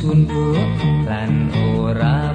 sunduk lan ora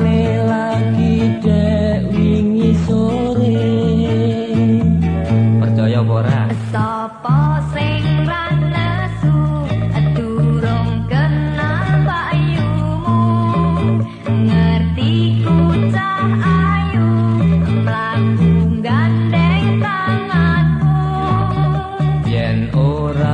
orang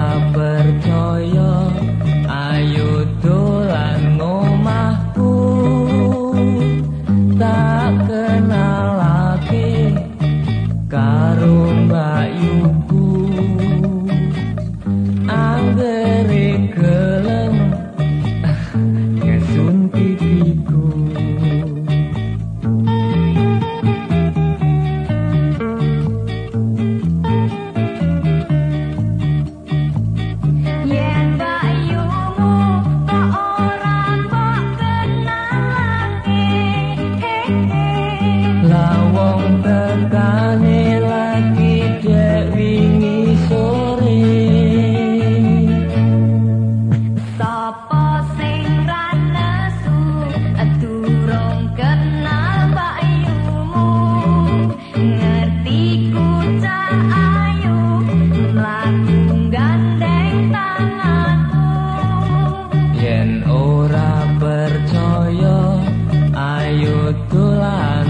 itulah